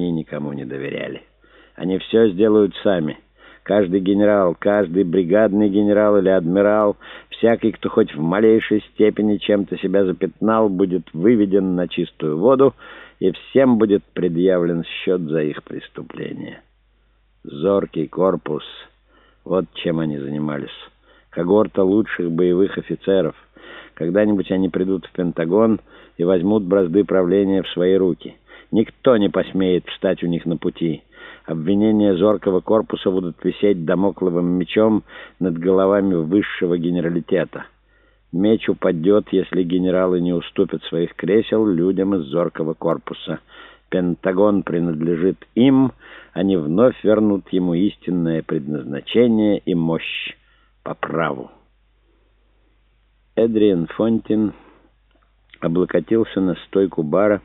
они никому не доверяли. Они все сделают сами. Каждый генерал, каждый бригадный генерал или адмирал, всякий, кто хоть в малейшей степени чем-то себя запятнал, будет выведен на чистую воду, и всем будет предъявлен счет за их преступление. Зоркий корпус. Вот чем они занимались. Когорта лучших боевых офицеров. Когда-нибудь они придут в Пентагон и возьмут бразды правления в свои руки. Никто не посмеет встать у них на пути. Обвинения зоркого корпуса будут висеть домокловым мечом над головами высшего генералитета. Меч упадет, если генералы не уступят своих кресел людям из зоркого корпуса. Пентагон принадлежит им, они вновь вернут ему истинное предназначение и мощь по праву. Эдриан Фонтин облокотился на стойку бара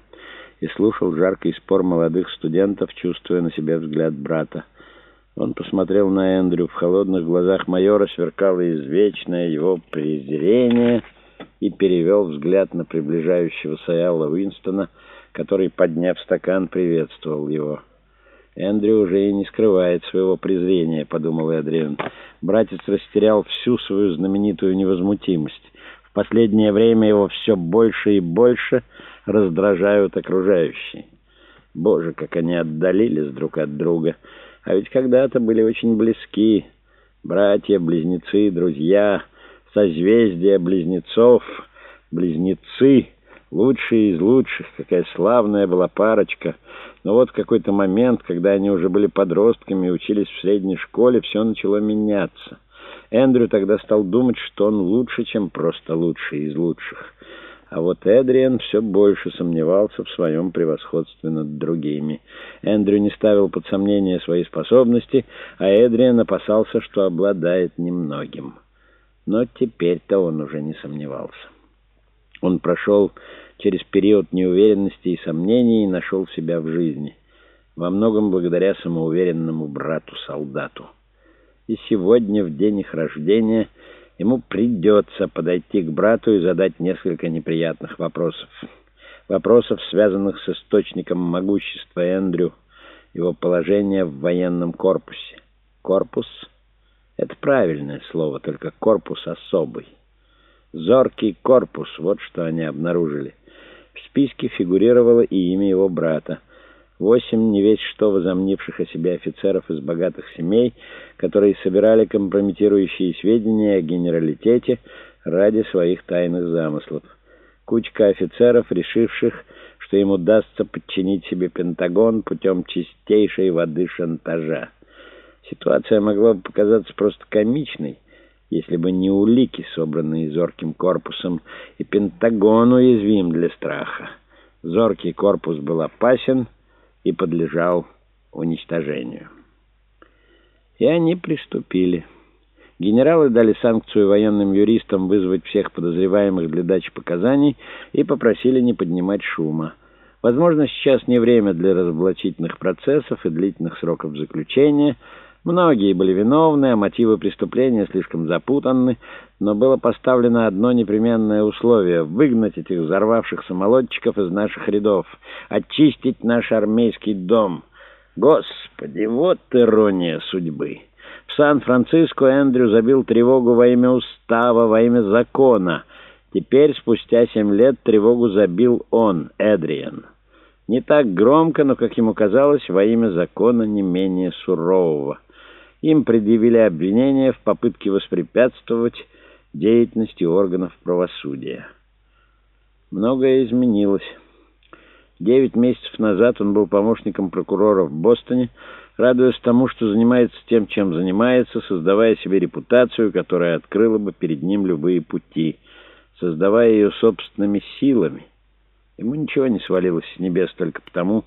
и слушал жаркий спор молодых студентов, чувствуя на себе взгляд брата. Он посмотрел на Эндрю. В холодных глазах майора сверкало извечное его презрение и перевел взгляд на приближающегося Элла Уинстона, который, подняв стакан, приветствовал его. «Эндрю уже и не скрывает своего презрения», — подумал Эдриан. Братец растерял всю свою знаменитую невозмутимость. В последнее время его все больше и больше раздражают окружающие. Боже, как они отдалились друг от друга. А ведь когда-то были очень близки. Братья, близнецы, друзья, созвездия близнецов, близнецы, лучшие из лучших. Какая славная была парочка. Но вот в какой-то момент, когда они уже были подростками и учились в средней школе, все начало меняться. Эндрю тогда стал думать, что он лучше, чем просто лучший из лучших. А вот Эдриан все больше сомневался в своем превосходстве над другими. Эндрю не ставил под сомнение свои способности, а Эдриан опасался, что обладает немногим. Но теперь-то он уже не сомневался. Он прошел через период неуверенности и сомнений и нашел себя в жизни. Во многом благодаря самоуверенному брату-солдату. И сегодня, в день их рождения, Ему придется подойти к брату и задать несколько неприятных вопросов. Вопросов, связанных с источником могущества Эндрю, его положение в военном корпусе. Корпус — это правильное слово, только корпус особый. Зоркий корпус — вот что они обнаружили. В списке фигурировало и имя его брата — Восемь не весь что возомнивших о себе офицеров из богатых семей, которые собирали компрометирующие сведения о генералитете ради своих тайных замыслов. Кучка офицеров, решивших, что им удастся подчинить себе Пентагон путем чистейшей воды шантажа. Ситуация могла бы показаться просто комичной, если бы не улики, собранные зорким корпусом, и Пентагон уязвим для страха. Зоркий корпус был опасен, и подлежал уничтожению. И они приступили. Генералы дали санкцию военным юристам вызвать всех подозреваемых для дачи показаний и попросили не поднимать шума. Возможно, сейчас не время для разоблачительных процессов и длительных сроков заключения – Многие были виновны, а мотивы преступления слишком запутанны, но было поставлено одно непременное условие — выгнать этих взорвавшихся молодчиков из наших рядов, очистить наш армейский дом. Господи, вот ирония судьбы! В Сан-Франциско Эндрю забил тревогу во имя устава, во имя закона. Теперь, спустя семь лет, тревогу забил он, Эдриан. Не так громко, но, как ему казалось, во имя закона не менее сурового. Им предъявили обвинения в попытке воспрепятствовать деятельности органов правосудия. Многое изменилось. Девять месяцев назад он был помощником прокурора в Бостоне, радуясь тому, что занимается тем, чем занимается, создавая себе репутацию, которая открыла бы перед ним любые пути, создавая ее собственными силами. Ему ничего не свалилось с небес только потому,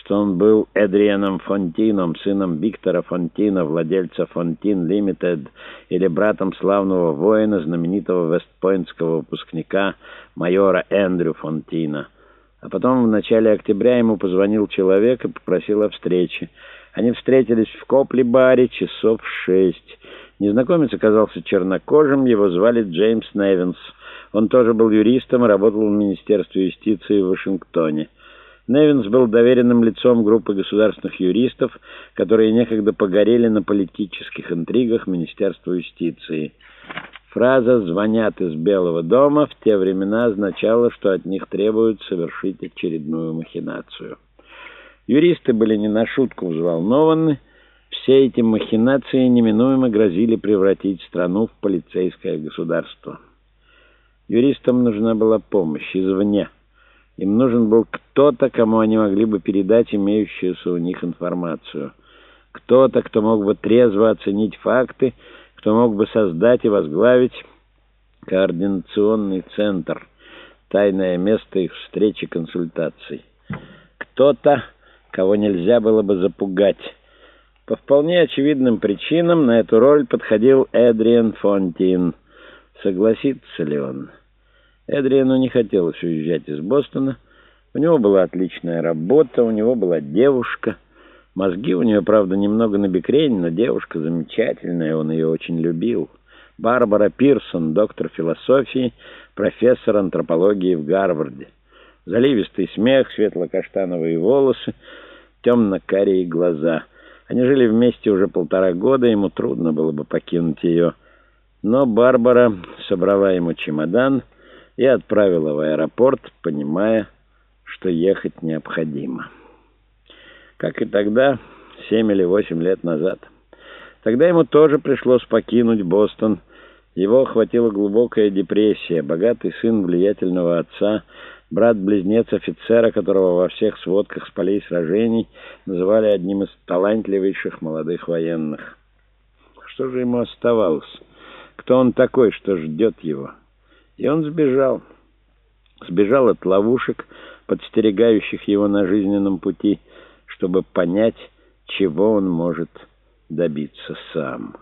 что он был Эдрианом Фонтином, сыном Виктора Фонтина, владельца Фонтин Лимитед, или братом славного воина, знаменитого вестпойнтского выпускника, майора Эндрю Фонтина. А потом в начале октября ему позвонил человек и попросил о встрече. Они встретились в Копли-баре часов шесть. Незнакомец оказался чернокожим, его звали Джеймс Невинс. Он тоже был юристом и работал в Министерстве юстиции в Вашингтоне. Невинс был доверенным лицом группы государственных юристов, которые некогда погорели на политических интригах Министерства юстиции. Фраза «звонят из Белого дома» в те времена означала, что от них требуют совершить очередную махинацию. Юристы были не на шутку взволнованы. Все эти махинации неминуемо грозили превратить страну в полицейское государство. Юристам нужна была помощь извне. Им нужен был кто-то, кому они могли бы передать имеющуюся у них информацию. Кто-то, кто мог бы трезво оценить факты, кто мог бы создать и возглавить координационный центр, тайное место их встречи консультаций. Кто-то, кого нельзя было бы запугать. По вполне очевидным причинам на эту роль подходил Эдриан Фонтин. Согласится ли он? Эдриану не хотелось уезжать из Бостона. У него была отличная работа, у него была девушка. Мозги у нее, правда, немного набекрень, но девушка замечательная, он ее очень любил. Барбара Пирсон, доктор философии, профессор антропологии в Гарварде. Заливистый смех, светло-каштановые волосы, темно-карие глаза. Они жили вместе уже полтора года, ему трудно было бы покинуть ее. Но Барбара собрала ему чемодан — и отправила в аэропорт, понимая, что ехать необходимо. Как и тогда, семь или восемь лет назад. Тогда ему тоже пришлось покинуть Бостон. Его охватила глубокая депрессия. Богатый сын влиятельного отца, брат-близнец офицера, которого во всех сводках с полей сражений называли одним из талантливейших молодых военных. Что же ему оставалось? Кто он такой, что ждет его? И он сбежал. Сбежал от ловушек, подстерегающих его на жизненном пути, чтобы понять, чего он может добиться сам».